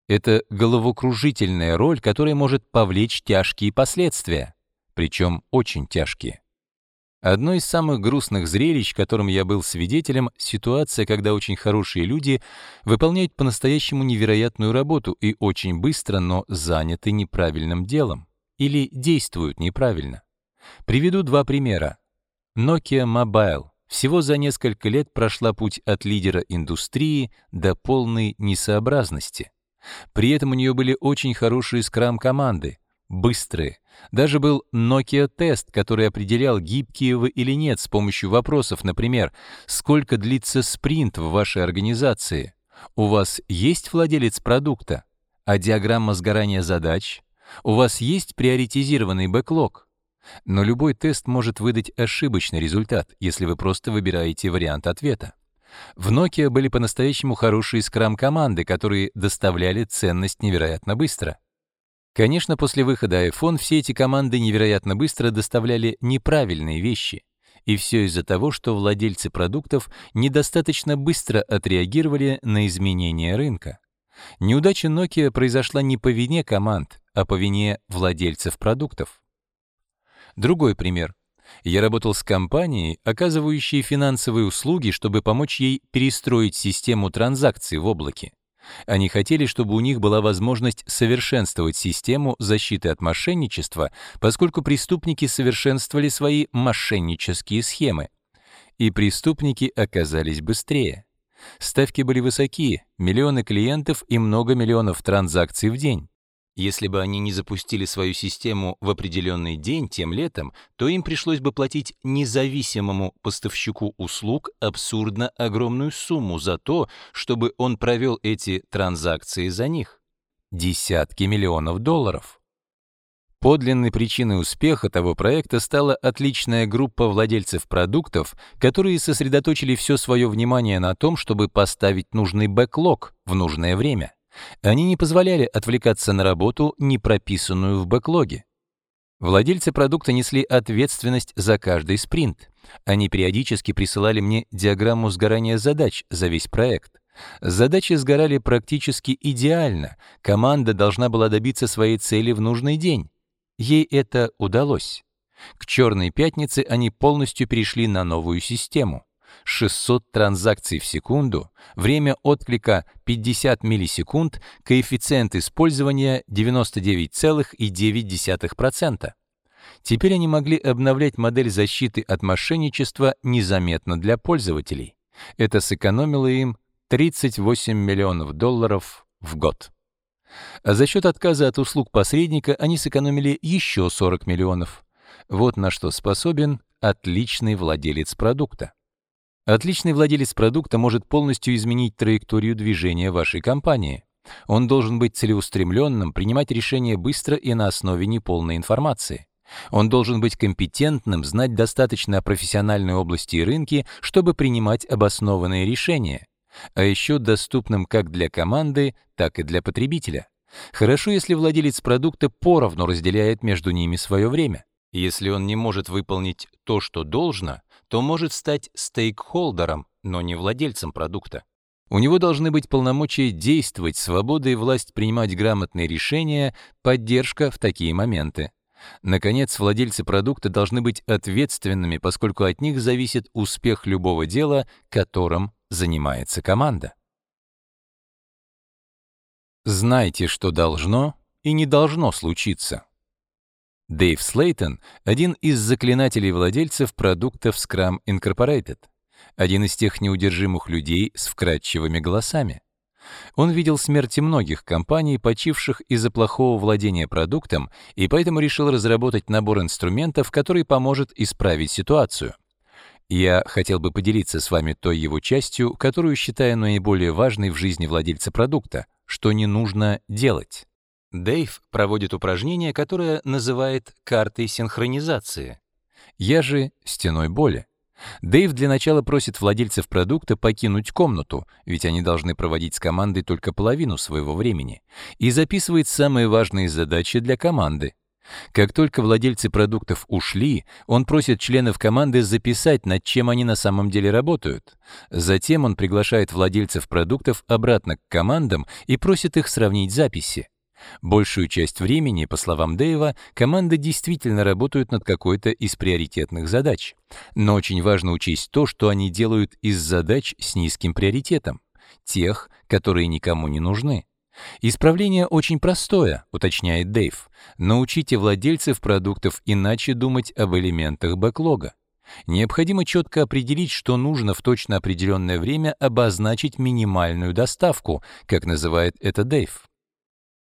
Это головокружительная роль, которая может повлечь тяжкие последствия причем очень тяжкие. Одно из самых грустных зрелищ, которым я был свидетелем, ситуация, когда очень хорошие люди выполняют по-настоящему невероятную работу и очень быстро, но заняты неправильным делом или действуют неправильно. Приведу два примера. Nokia Mobile всего за несколько лет прошла путь от лидера индустрии до полной несообразности. При этом у нее были очень хорошие скрам-команды, быстрые. Даже был Nokia-тест, который определял, гибкие вы или нет, с помощью вопросов, например, «Сколько длится спринт в вашей организации?» «У вас есть владелец продукта?» «А диаграмма сгорания задач?» «У вас есть приоритизированный бэклог?» Но любой тест может выдать ошибочный результат, если вы просто выбираете вариант ответа. В Nokia были по-настоящему хорошие скрам-команды, которые доставляли ценность невероятно быстро. Конечно, после выхода iPhone все эти команды невероятно быстро доставляли неправильные вещи. И все из-за того, что владельцы продуктов недостаточно быстро отреагировали на изменения рынка. Неудача Nokia произошла не по вине команд, а по вине владельцев продуктов. Другой пример. Я работал с компанией, оказывающей финансовые услуги, чтобы помочь ей перестроить систему транзакций в облаке. Они хотели, чтобы у них была возможность совершенствовать систему защиты от мошенничества, поскольку преступники совершенствовали свои мошеннические схемы. И преступники оказались быстрее. Ставки были высоки, миллионы клиентов и много миллионов транзакций в день. Если бы они не запустили свою систему в определенный день тем летом, то им пришлось бы платить независимому поставщику услуг абсурдно огромную сумму за то, чтобы он провел эти транзакции за них. Десятки миллионов долларов. Подлинной причиной успеха того проекта стала отличная группа владельцев продуктов, которые сосредоточили все свое внимание на том, чтобы поставить нужный бэклог в нужное время. Они не позволяли отвлекаться на работу, не прописанную в бэклоге. Владельцы продукта несли ответственность за каждый спринт. Они периодически присылали мне диаграмму сгорания задач за весь проект. Задачи сгорали практически идеально. Команда должна была добиться своей цели в нужный день. Ей это удалось. К «Черной пятнице» они полностью перешли на новую систему. 600 транзакций в секунду, время отклика 50 миллисекунд, коэффициент использования 99,9%. Теперь они могли обновлять модель защиты от мошенничества незаметно для пользователей. Это сэкономило им 38 миллионов долларов в год. А за счет отказа от услуг посредника они сэкономили еще 40 миллионов. Вот на что способен отличный владелец продукта. Отличный владелец продукта может полностью изменить траекторию движения вашей компании. Он должен быть целеустремленным, принимать решения быстро и на основе неполной информации. Он должен быть компетентным, знать достаточно о профессиональной области и рынке, чтобы принимать обоснованные решения, а еще доступным как для команды, так и для потребителя. Хорошо, если владелец продукта поровну разделяет между ними свое время. Если он не может выполнить то, что должно, то может стать стейкхолдером, но не владельцем продукта. У него должны быть полномочия действовать, свобода и власть принимать грамотные решения, поддержка в такие моменты. Наконец, владельцы продукта должны быть ответственными, поскольку от них зависит успех любого дела, которым занимается команда. Знайте, что должно и не должно случиться. Дэйв Слейтон — один из заклинателей-владельцев продуктов Scrum Incorporated, один из тех неудержимых людей с вкрадчивыми голосами. Он видел смерти многих компаний, почивших из-за плохого владения продуктом, и поэтому решил разработать набор инструментов, который поможет исправить ситуацию. Я хотел бы поделиться с вами той его частью, которую считаю наиболее важной в жизни владельца продукта, что не нужно делать. Дейв проводит упражнение, которое называет картой синхронизации. Я же стеной боли. Дейв для начала просит владельцев продукта покинуть комнату, ведь они должны проводить с командой только половину своего времени, и записывает самые важные задачи для команды. Как только владельцы продуктов ушли, он просит членов команды записать, над чем они на самом деле работают. Затем он приглашает владельцев продуктов обратно к командам и просит их сравнить записи. Большую часть времени, по словам Дэйва, команды действительно работают над какой-то из приоритетных задач. Но очень важно учесть то, что они делают из задач с низким приоритетом, тех, которые никому не нужны. Исправление очень простое, уточняет Дэйв. Научите владельцев продуктов иначе думать об элементах бэклога. Необходимо четко определить, что нужно в точно определенное время обозначить минимальную доставку, как называет это Дэйв.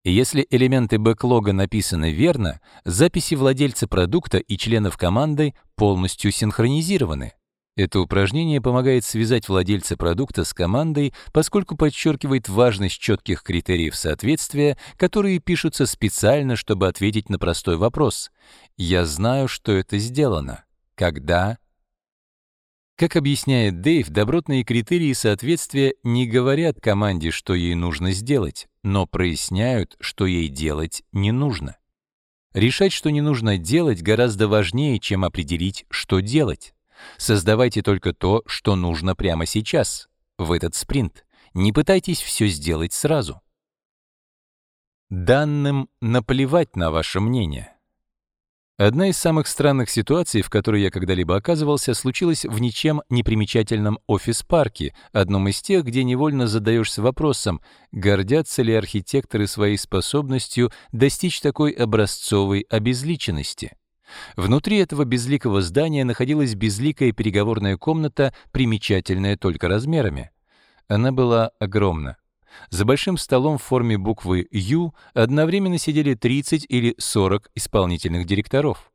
Если элементы бэклога написаны верно, записи владельца продукта и членов команды полностью синхронизированы. Это упражнение помогает связать владельца продукта с командой, поскольку подчеркивает важность четких критериев соответствия, которые пишутся специально, чтобы ответить на простой вопрос. «Я знаю, что это сделано. Когда как объясняет Дэйв, добротные критерии соответствия не говорят команде, что ей нужно сделать, но проясняют, что ей делать не нужно. Решать, что не нужно делать, гораздо важнее, чем определить, что делать. Создавайте только то, что нужно прямо сейчас, в этот спринт. Не пытайтесь все сделать сразу. Данным наплевать на ваше мнение. Одна из самых странных ситуаций, в которой я когда-либо оказывался, случилась в ничем не примечательном офис-парке, одном из тех, где невольно задаешься вопросом, гордятся ли архитекторы своей способностью достичь такой образцовой обезличенности. Внутри этого безликого здания находилась безликая переговорная комната, примечательная только размерами. Она была огромна. За большим столом в форме буквы «Ю» одновременно сидели 30 или 40 исполнительных директоров.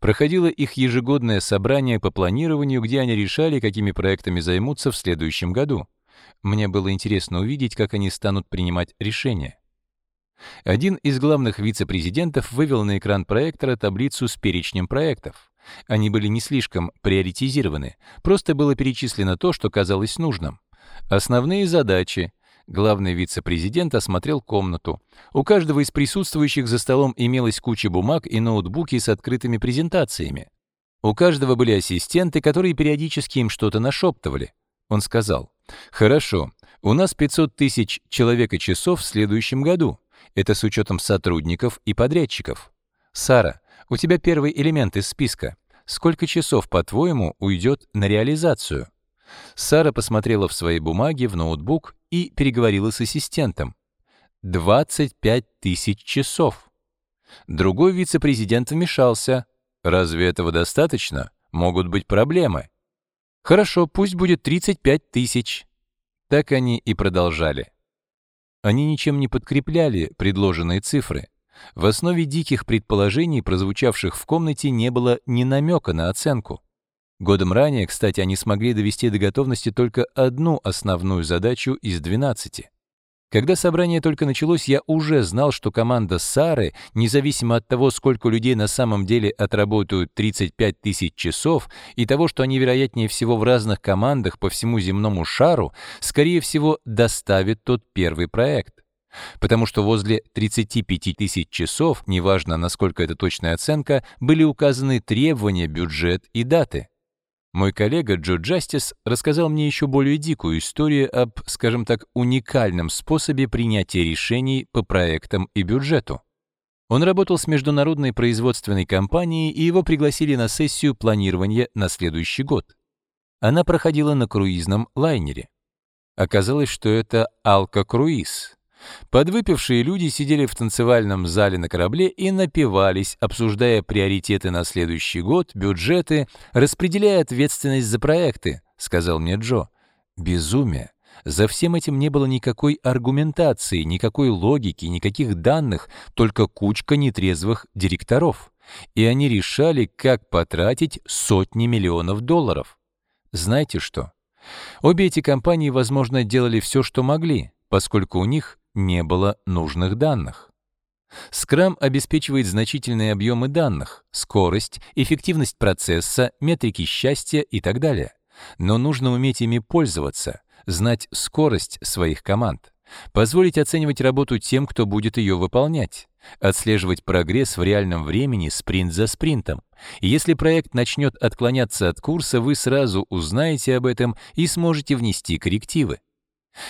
Проходило их ежегодное собрание по планированию, где они решали, какими проектами займутся в следующем году. Мне было интересно увидеть, как они станут принимать решения. Один из главных вице-президентов вывел на экран проектора таблицу с перечнем проектов. Они были не слишком приоритизированы, просто было перечислено то, что казалось нужным. Основные задачи, Главный вице-президент осмотрел комнату. У каждого из присутствующих за столом имелась куча бумаг и ноутбуки с открытыми презентациями. У каждого были ассистенты, которые периодически им что-то нашептывали. Он сказал, «Хорошо, у нас 500 тысяч человека-часов в следующем году. Это с учетом сотрудников и подрядчиков. Сара, у тебя первый элемент из списка. Сколько часов, по-твоему, уйдет на реализацию?» Сара посмотрела в свои бумаги, в ноутбук и переговорила с ассистентом. 25 тысяч часов. Другой вице-президент вмешался. Разве этого достаточно? Могут быть проблемы. Хорошо, пусть будет 35 тысяч. Так они и продолжали. Они ничем не подкрепляли предложенные цифры. В основе диких предположений, прозвучавших в комнате, не было ни намека на оценку. Годом ранее, кстати, они смогли довести до готовности только одну основную задачу из 12. Когда собрание только началось, я уже знал, что команда Сары, независимо от того, сколько людей на самом деле отработают 35 тысяч часов, и того, что они, вероятнее всего, в разных командах по всему земному шару, скорее всего, доставит тот первый проект. Потому что возле 35 тысяч часов, неважно, насколько это точная оценка, были указаны требования, бюджет и даты. Мой коллега Джо Джастис рассказал мне еще более дикую историю об, скажем так, уникальном способе принятия решений по проектам и бюджету. Он работал с международной производственной компанией, и его пригласили на сессию планирования на следующий год. Она проходила на круизном лайнере. Оказалось, что это «Алка-круиз», Подвыпившие люди сидели в танцевальном зале на корабле и напивались, обсуждая приоритеты на следующий год, бюджеты, распределяя ответственность за проекты, сказал мне Джо. Безумие. За всем этим не было никакой аргументации, никакой логики, никаких данных, только кучка нетрезвых директоров. И они решали, как потратить сотни миллионов долларов. Знаете что? Обе эти компании, возможно, делали все, что могли, поскольку у них не было нужных данных. Scrum обеспечивает значительные объемы данных, скорость, эффективность процесса, метрики счастья и так далее. Но нужно уметь ими пользоваться, знать скорость своих команд, позволить оценивать работу тем, кто будет ее выполнять, отслеживать прогресс в реальном времени спринт за спринтом. Если проект начнет отклоняться от курса, вы сразу узнаете об этом и сможете внести коррективы.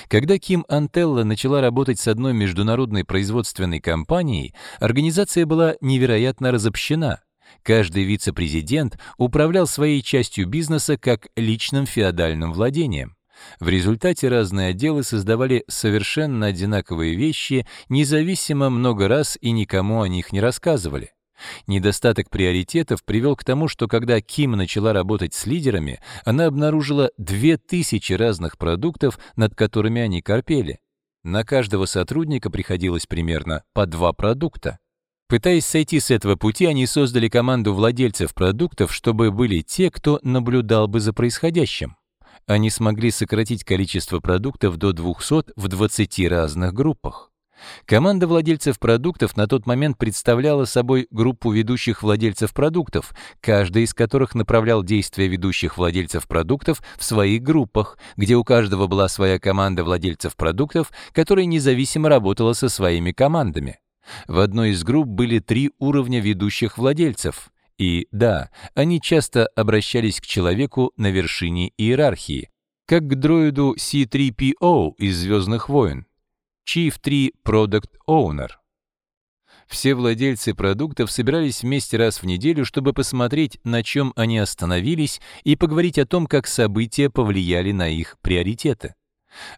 Когда Ким Антелла начала работать с одной международной производственной компанией, организация была невероятно разобщена. Каждый вице-президент управлял своей частью бизнеса как личным феодальным владением. В результате разные отделы создавали совершенно одинаковые вещи, независимо много раз и никому о них не рассказывали. Недостаток приоритетов привел к тому, что когда Ким начала работать с лидерами, она обнаружила 2000 разных продуктов, над которыми они корпели. На каждого сотрудника приходилось примерно по два продукта. Пытаясь сойти с этого пути, они создали команду владельцев продуктов, чтобы были те, кто наблюдал бы за происходящим. Они смогли сократить количество продуктов до 200 в 20 разных группах. Команда владельцев продуктов на тот момент представляла собой группу ведущих владельцев продуктов, каждый из которых направлял действия ведущих владельцев продуктов в своих группах, где у каждого была своя команда владельцев продуктов, которая независимо работала со своими командами. В одной из групп были три уровня ведущих владельцев. И да, они часто обращались к человеку на вершине иерархии, как к дроиду C-3PO из «Звездных войн», Chief 3 Product Owner. Все владельцы продуктов собирались вместе раз в неделю, чтобы посмотреть, на чем они остановились, и поговорить о том, как события повлияли на их приоритеты.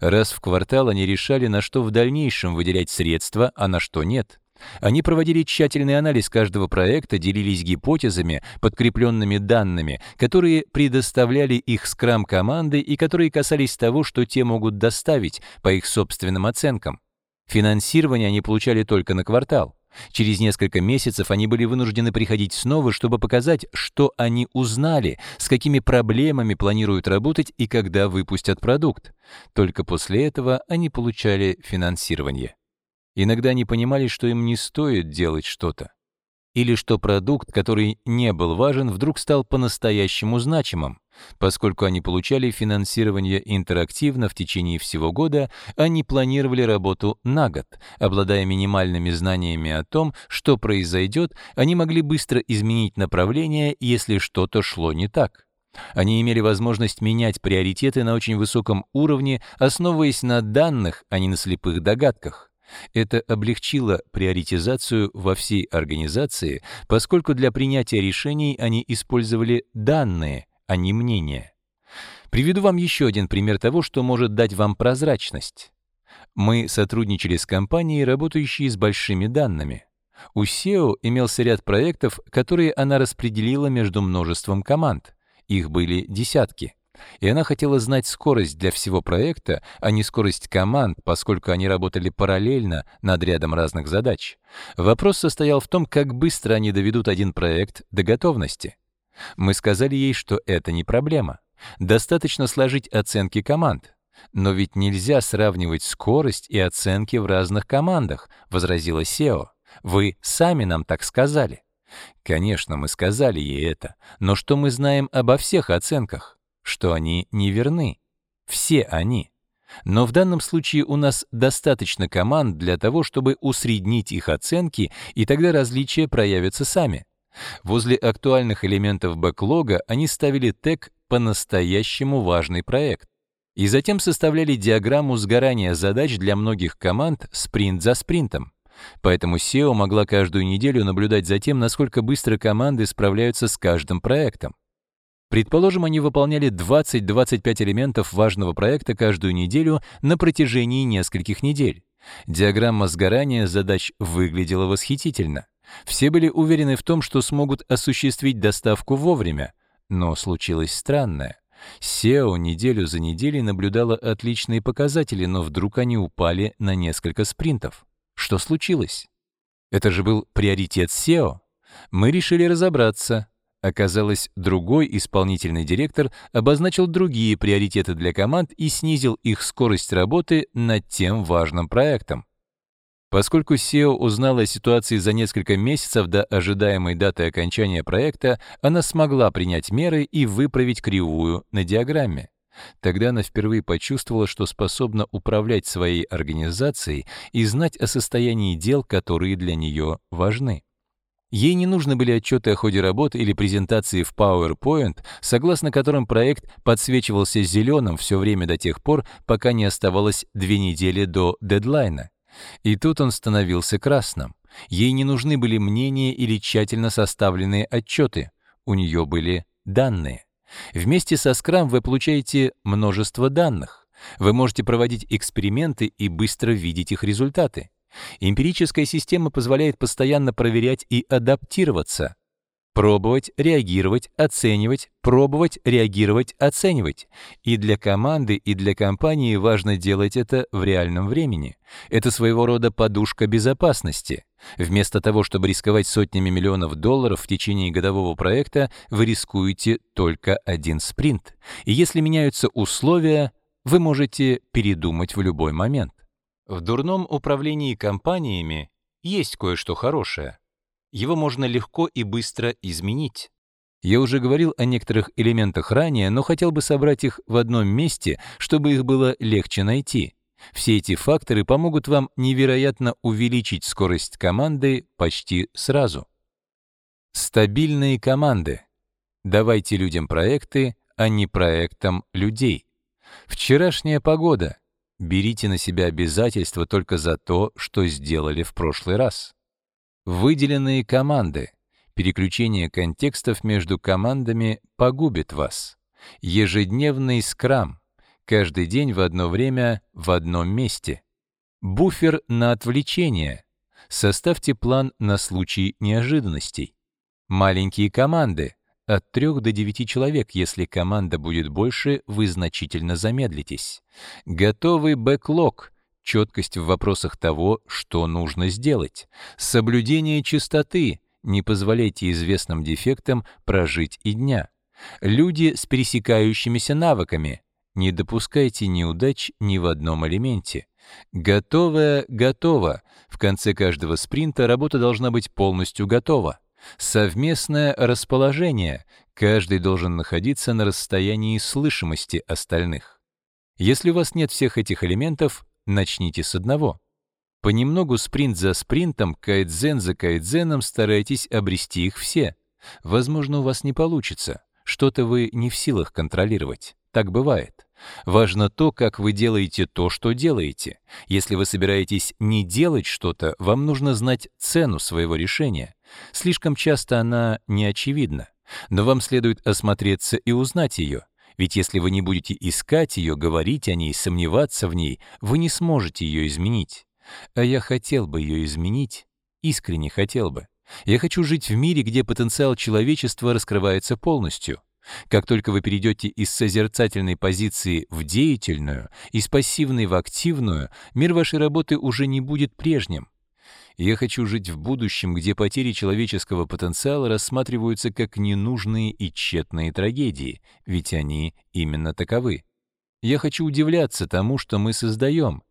Раз в квартал они решали, на что в дальнейшем выделять средства, а на что нет. Они проводили тщательный анализ каждого проекта, делились гипотезами, подкрепленными данными, которые предоставляли их скрам-команды и которые касались того, что те могут доставить по их собственным оценкам. Финансирование они получали только на квартал. Через несколько месяцев они были вынуждены приходить снова, чтобы показать, что они узнали, с какими проблемами планируют работать и когда выпустят продукт. Только после этого они получали финансирование. Иногда они понимали, что им не стоит делать что-то. Или что продукт, который не был важен, вдруг стал по-настоящему значимым, поскольку они получали финансирование интерактивно в течение всего года, а они планировали работу на год. Обладая минимальными знаниями о том, что произойдет, они могли быстро изменить направление, если что-то шло не так. Они имели возможность менять приоритеты на очень высоком уровне, основываясь на данных, а не на слепых догадках. Это облегчило приоритизацию во всей организации, поскольку для принятия решений они использовали данные, а не мнения. Приведу вам еще один пример того, что может дать вам прозрачность. Мы сотрудничали с компанией, работающей с большими данными. У SEO имелся ряд проектов, которые она распределила между множеством команд. Их были десятки. И она хотела знать скорость для всего проекта, а не скорость команд, поскольку они работали параллельно над рядом разных задач. Вопрос состоял в том, как быстро они доведут один проект до готовности. Мы сказали ей, что это не проблема. Достаточно сложить оценки команд. Но ведь нельзя сравнивать скорость и оценки в разных командах, возразила Сео. Вы сами нам так сказали. Конечно, мы сказали ей это, но что мы знаем обо всех оценках? что они не верны. Все они. Но в данном случае у нас достаточно команд для того, чтобы усреднить их оценки, и тогда различия проявятся сами. Возле актуальных элементов бэклога они ставили тег «по-настоящему важный проект» и затем составляли диаграмму сгорания задач для многих команд спринт за спринтом. Поэтому SEO могла каждую неделю наблюдать за тем, насколько быстро команды справляются с каждым проектом. Предположим, они выполняли 20-25 элементов важного проекта каждую неделю на протяжении нескольких недель. Диаграмма сгорания задач выглядела восхитительно. Все были уверены в том, что смогут осуществить доставку вовремя. Но случилось странное. SEO неделю за неделей наблюдала отличные показатели, но вдруг они упали на несколько спринтов. Что случилось? Это же был приоритет SEO. Мы решили разобраться, Оказалось, другой исполнительный директор обозначил другие приоритеты для команд и снизил их скорость работы над тем важным проектом. Поскольку SEO узнала о ситуации за несколько месяцев до ожидаемой даты окончания проекта, она смогла принять меры и выправить кривую на диаграмме. Тогда она впервые почувствовала, что способна управлять своей организацией и знать о состоянии дел, которые для нее важны. Ей не нужны были отчеты о ходе работы или презентации в PowerPoint, согласно которым проект подсвечивался зеленым все время до тех пор, пока не оставалось две недели до дедлайна. И тут он становился красным. Ей не нужны были мнения или тщательно составленные отчеты. У нее были данные. Вместе со Scrum вы получаете множество данных. Вы можете проводить эксперименты и быстро видеть их результаты. Эмпирическая система позволяет постоянно проверять и адаптироваться. Пробовать, реагировать, оценивать, пробовать, реагировать, оценивать. И для команды, и для компании важно делать это в реальном времени. Это своего рода подушка безопасности. Вместо того, чтобы рисковать сотнями миллионов долларов в течение годового проекта, вы рискуете только один спринт. И если меняются условия, вы можете передумать в любой момент. В дурном управлении компаниями есть кое-что хорошее. Его можно легко и быстро изменить. Я уже говорил о некоторых элементах ранее, но хотел бы собрать их в одном месте, чтобы их было легче найти. Все эти факторы помогут вам невероятно увеличить скорость команды почти сразу. Стабильные команды. Давайте людям проекты, а не проектам людей. Вчерашняя погода. Берите на себя обязательства только за то, что сделали в прошлый раз. Выделенные команды. Переключение контекстов между командами погубит вас. Ежедневный скрам. Каждый день в одно время в одном месте. Буфер на отвлечение. Составьте план на случай неожиданностей. Маленькие команды от 3 до 9 человек. Если команда будет больше, вы значительно замедлитесь. Готовый бэклог — четкость в вопросах того, что нужно сделать. Соблюдение чистоты — не позволяйте известным дефектам прожить и дня. Люди с пересекающимися навыками — не допускайте неудач ни в одном элементе. Готовое — готово. В конце каждого спринта работа должна быть полностью готова. Совместное расположение. Каждый должен находиться на расстоянии слышимости остальных. Если у вас нет всех этих элементов, начните с одного. Понемногу спринт за спринтом, кайдзен за кайдзеном старайтесь обрести их все. Возможно, у вас не получится, что-то вы не в силах контролировать. Так бывает. Важно то, как вы делаете то, что делаете. Если вы собираетесь не делать что-то, вам нужно знать цену своего решения. Слишком часто она не очевидна. Но вам следует осмотреться и узнать ее. Ведь если вы не будете искать ее, говорить о ней, сомневаться в ней, вы не сможете ее изменить. А я хотел бы ее изменить, искренне хотел бы. Я хочу жить в мире, где потенциал человечества раскрывается полностью. Как только вы перейдете из созерцательной позиции в деятельную, из пассивной в активную, мир вашей работы уже не будет прежним. Я хочу жить в будущем, где потери человеческого потенциала рассматриваются как ненужные и тщетные трагедии, ведь они именно таковы. Я хочу удивляться тому, что мы создаем,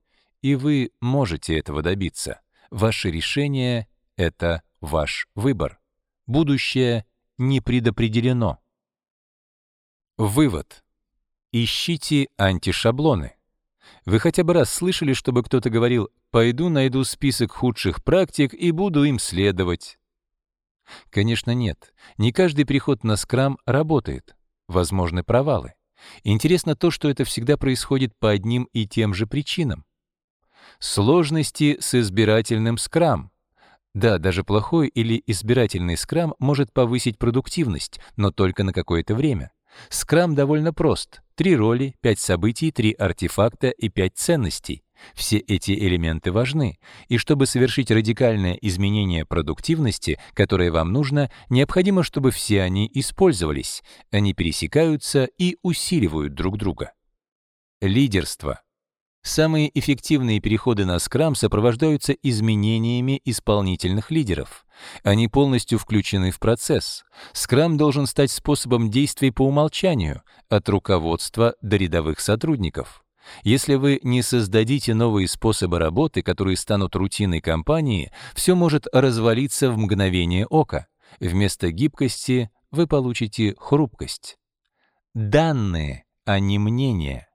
и вы можете этого добиться. Ваше решение — это ваш выбор. Будущее не предопределено. Вывод. Ищите антишаблоны. Вы хотя бы раз слышали, чтобы кто-то говорил «пойду найду список худших практик и буду им следовать»? Конечно, нет. Не каждый приход на скрам работает. Возможны провалы. Интересно то, что это всегда происходит по одним и тем же причинам. Сложности с избирательным скрам. Да, даже плохой или избирательный скрам может повысить продуктивность, но только на какое-то время. Скрам довольно прост. Три роли, пять событий, три артефакта и пять ценностей. Все эти элементы важны, и чтобы совершить радикальное изменение продуктивности, которое вам нужно, необходимо, чтобы все они использовались. Они пересекаются и усиливают друг друга. Лидерство. Самые эффективные переходы на скрам сопровождаются изменениями исполнительных лидеров. Они полностью включены в процесс. Скрам должен стать способом действий по умолчанию, от руководства до рядовых сотрудников. Если вы не создадите новые способы работы, которые станут рутиной компании, все может развалиться в мгновение ока. Вместо гибкости вы получите хрупкость. Данные, а не мнения.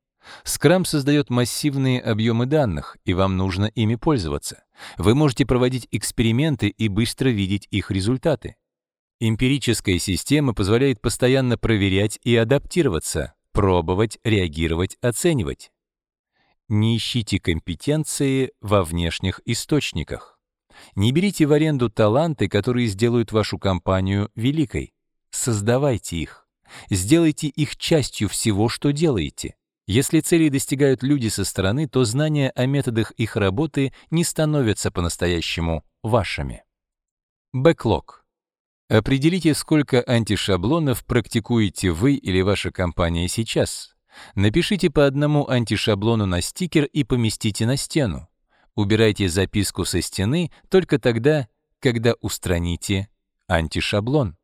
Scrum создает массивные объемы данных, и вам нужно ими пользоваться. Вы можете проводить эксперименты и быстро видеть их результаты. Эмпирическая система позволяет постоянно проверять и адаптироваться, пробовать, реагировать, оценивать. Не ищите компетенции во внешних источниках. Не берите в аренду таланты, которые сделают вашу компанию великой. Создавайте их. Сделайте их частью всего, что делаете. Если целей достигают люди со стороны, то знания о методах их работы не становятся по-настоящему вашими. Бэклог. Определите, сколько антишаблонов практикуете вы или ваша компания сейчас. Напишите по одному антишаблону на стикер и поместите на стену. Убирайте записку со стены только тогда, когда устраните антишаблон.